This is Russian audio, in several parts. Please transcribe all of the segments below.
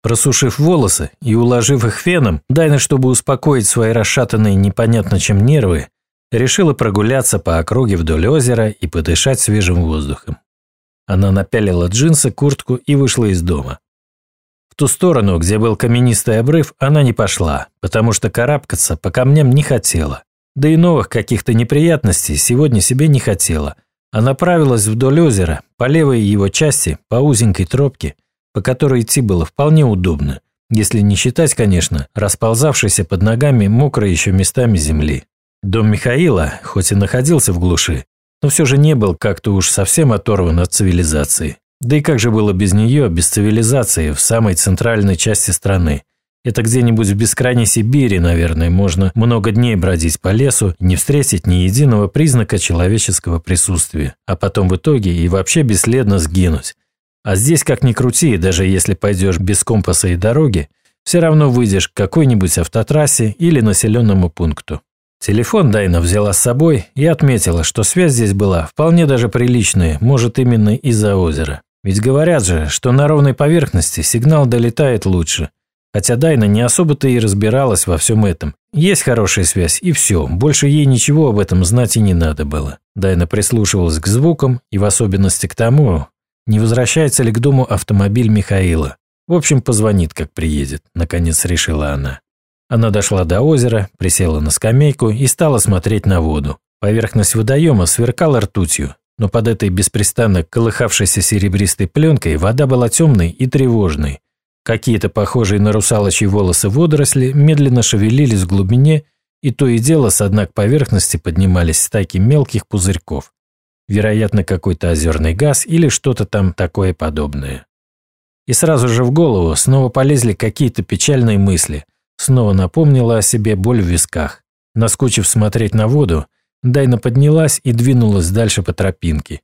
Просушив волосы и уложив их феном, Дайна, чтобы успокоить свои расшатанные непонятно чем нервы, решила прогуляться по округе вдоль озера и подышать свежим воздухом. Она напялила джинсы, куртку и вышла из дома. В ту сторону, где был каменистый обрыв, она не пошла, потому что карабкаться по камням не хотела. Да и новых каких-то неприятностей сегодня себе не хотела, а направилась вдоль озера, по левой его части, по узенькой тропке – по которой идти было вполне удобно, если не считать, конечно, расползавшейся под ногами мокрой еще местами земли. Дом Михаила, хоть и находился в глуши, но все же не был как-то уж совсем оторван от цивилизации. Да и как же было без нее, без цивилизации, в самой центральной части страны? Это где-нибудь в бескрайней Сибири, наверное, можно много дней бродить по лесу не встретить ни единого признака человеческого присутствия, а потом в итоге и вообще бесследно сгинуть, а здесь, как ни крути, даже если пойдешь без компаса и дороги, все равно выйдешь к какой-нибудь автотрассе или населенному пункту. Телефон Дайна взяла с собой и отметила, что связь здесь была вполне даже приличная, может именно из-за озера. Ведь говорят же, что на ровной поверхности сигнал долетает лучше. Хотя Дайна не особо-то и разбиралась во всем этом. Есть хорошая связь, и все, больше ей ничего об этом знать и не надо было. Дайна прислушивалась к звукам, и в особенности к тому, не возвращается ли к дому автомобиль Михаила. В общем, позвонит, как приедет, наконец решила она. Она дошла до озера, присела на скамейку и стала смотреть на воду. Поверхность водоема сверкала ртутью, но под этой беспрестанно колыхавшейся серебристой пленкой вода была темной и тревожной. Какие-то похожие на русалочьи волосы водоросли медленно шевелились в глубине, и то и дело с дна поверхности поднимались стайки мелких пузырьков вероятно, какой-то озерный газ или что-то там такое подобное. И сразу же в голову снова полезли какие-то печальные мысли, снова напомнила о себе боль в висках. Наскучив смотреть на воду, Дайна поднялась и двинулась дальше по тропинке.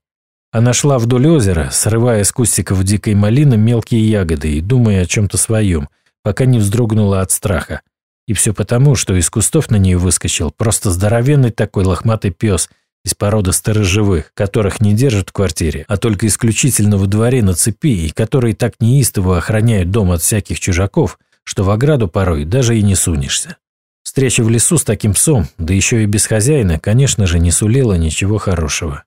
Она шла вдоль озера, срывая с кустиков дикой малины мелкие ягоды и думая о чем-то своем, пока не вздрогнула от страха. И все потому, что из кустов на нее выскочил просто здоровенный такой лохматый пес – из породы сторожевых, которых не держат в квартире, а только исключительно во дворе на цепи и которые так неистово охраняют дом от всяких чужаков, что в ограду порой даже и не сунешься. Встреча в лесу с таким псом, да еще и без хозяина, конечно же, не сулила ничего хорошего.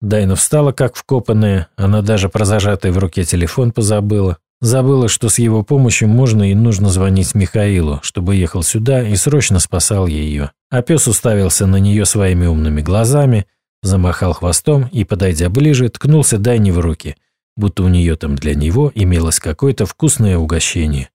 Дайна встала как вкопанная, она даже про зажатый в руке телефон позабыла. Забыла, что с его помощью можно и нужно звонить Михаилу, чтобы ехал сюда и срочно спасал ее. А пес уставился на нее своими умными глазами, замахал хвостом и, подойдя ближе, ткнулся Дайне в руки, будто у нее там для него имелось какое-то вкусное угощение.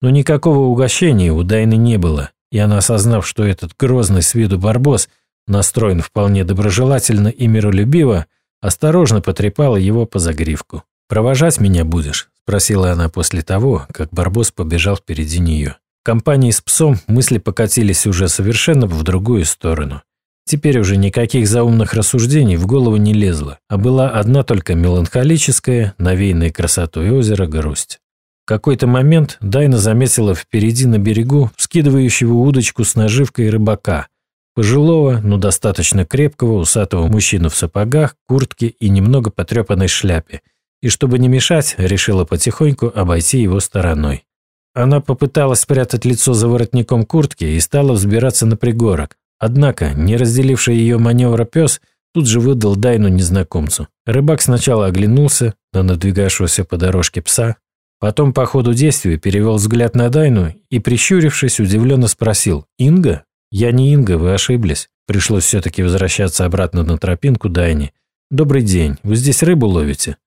Но никакого угощения у Дайны не было, и она, осознав, что этот грозный с виду барбос настроен вполне доброжелательно и миролюбиво, осторожно потрепала его по загривку. «Провожать меня будешь?» – спросила она после того, как Барбос побежал впереди нее. В компании с псом мысли покатились уже совершенно в другую сторону. Теперь уже никаких заумных рассуждений в голову не лезло, а была одна только меланхолическая, навеянная красотой озера грусть. В какой-то момент Дайна заметила впереди на берегу скидывающего удочку с наживкой рыбака, пожилого, но достаточно крепкого усатого мужчину в сапогах, куртке и немного потрепанной шляпе – и чтобы не мешать, решила потихоньку обойти его стороной. Она попыталась спрятать лицо за воротником куртки и стала взбираться на пригорок. Однако, не разделивший ее маневра пес тут же выдал Дайну незнакомцу. Рыбак сначала оглянулся на надвигавшегося по дорожке пса, потом по ходу действия перевел взгляд на Дайну и, прищурившись, удивленно спросил «Инга?» «Я не Инга, вы ошиблись». Пришлось все-таки возвращаться обратно на тропинку Дайне. «Добрый день, вы здесь рыбу ловите?»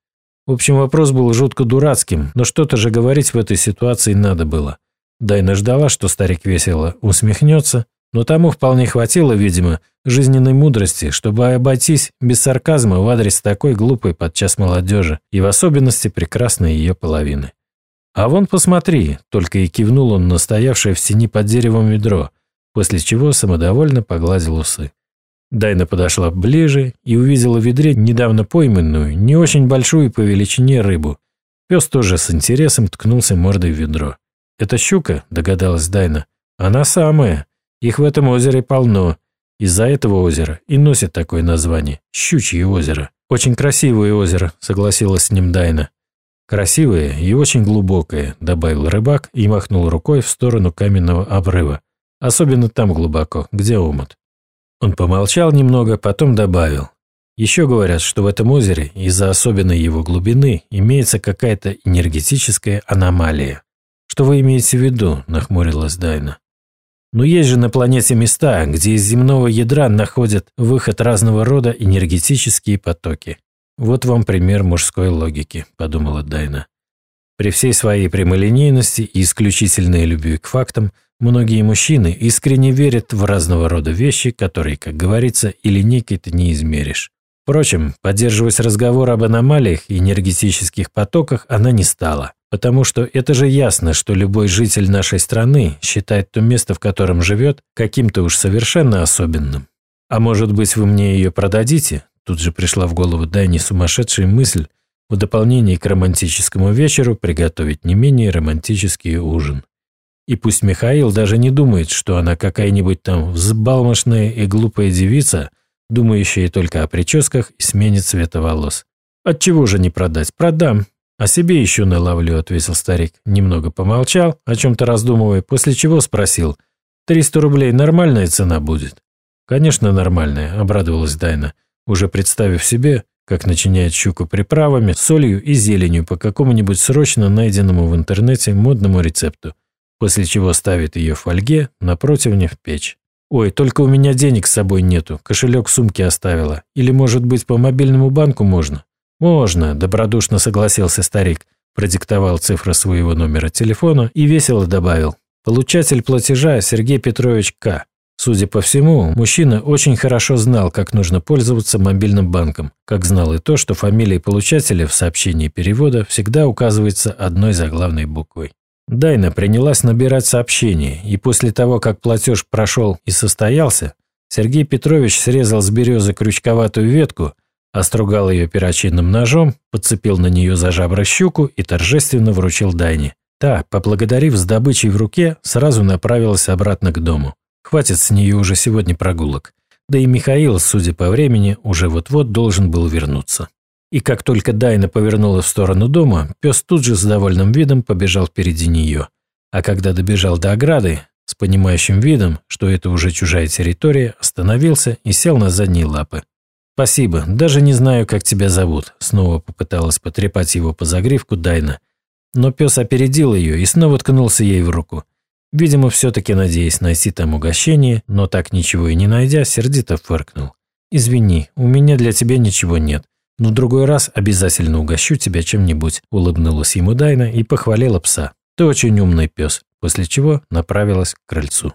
В общем, вопрос был жутко дурацким, но что-то же говорить в этой ситуации надо было. Дайна ждала, что старик весело усмехнется, но тому вполне хватило, видимо, жизненной мудрости, чтобы обойтись без сарказма в адрес такой глупой подчас молодежи и в особенности прекрасной ее половины. «А вон посмотри», – только и кивнул он на стоявшее в тени под деревом ведро, после чего самодовольно погладил усы. Дайна подошла ближе и увидела в ведре недавно пойманную, не очень большую по величине рыбу. Пес тоже с интересом ткнулся мордой в ведро. «Это щука», – догадалась Дайна. «Она самая. Их в этом озере полно. Из-за этого озера и носит такое название – Щучье озеро. Очень красивое озеро», – согласилась с ним Дайна. «Красивое и очень глубокое», – добавил рыбак и махнул рукой в сторону каменного обрыва. «Особенно там глубоко, где омут». Он помолчал немного, потом добавил. «Еще говорят, что в этом озере из-за особенной его глубины имеется какая-то энергетическая аномалия». «Что вы имеете в виду?» – нахмурилась Дайна. «Но есть же на планете места, где из земного ядра находят выход разного рода энергетические потоки. «Вот вам пример мужской логики», – подумала Дайна. При всей своей прямолинейности и исключительной любви к фактам, многие мужчины искренне верят в разного рода вещи, которые, как говорится, и линейкой ты не измеришь. Впрочем, поддерживать разговор об аномалиях и энергетических потоках она не стала, потому что это же ясно, что любой житель нашей страны считает то место, в котором живет, каким-то уж совершенно особенным. А может быть, вы мне ее продадите? Тут же пришла в голову Дайне сумасшедшая мысль в дополнение к романтическому вечеру приготовить не менее романтический ужин. И пусть Михаил даже не думает, что она какая-нибудь там взбалмошная и глупая девица, думающая только о прическах и смене цвета волос. Отчего же не продать? Продам. А себе еще наловлю, ответил старик. Немного помолчал, о чем-то раздумывая, после чего спросил. «Триста рублей нормальная цена будет?» «Конечно, нормальная», – обрадовалась Дайна уже представив себе, как начиняет щуку приправами, солью и зеленью по какому-нибудь срочно найденному в интернете модному рецепту, после чего ставит ее в фольге на противне в печь. «Ой, только у меня денег с собой нету, кошелек в сумке оставила. Или, может быть, по мобильному банку можно?» «Можно», – добродушно согласился старик, продиктовал цифры своего номера телефона и весело добавил. «Получатель платежа Сергей Петрович К. Судя по всему, мужчина очень хорошо знал, как нужно пользоваться мобильным банком, как знал и то, что фамилия получателя в сообщении перевода всегда указывается одной заглавной буквой. Дайна принялась набирать сообщение, и после того, как платеж прошел и состоялся, Сергей Петрович срезал с березы крючковатую ветку, остругал ее перочинным ножом, подцепил на нее за жабры щуку и торжественно вручил Дайне. Та, поблагодарив с добычей в руке, сразу направилась обратно к дому. Хватит с нее уже сегодня прогулок. Да и Михаил, судя по времени, уже вот-вот должен был вернуться. И как только Дайна повернула в сторону дома, пес тут же с довольным видом побежал впереди нее. А когда добежал до ограды, с понимающим видом, что это уже чужая территория, остановился и сел на задние лапы. «Спасибо, даже не знаю, как тебя зовут», – снова попыталась потрепать его по загривку Дайна. Но пес опередил ее и снова ткнулся ей в руку. Видимо, все-таки надеясь найти там угощение, но так ничего и не найдя, сердито фыркнул. «Извини, у меня для тебя ничего нет, но другой раз обязательно угощу тебя чем-нибудь», улыбнулась ему Дайна и похвалила пса. «Ты очень умный пес», после чего направилась к крыльцу.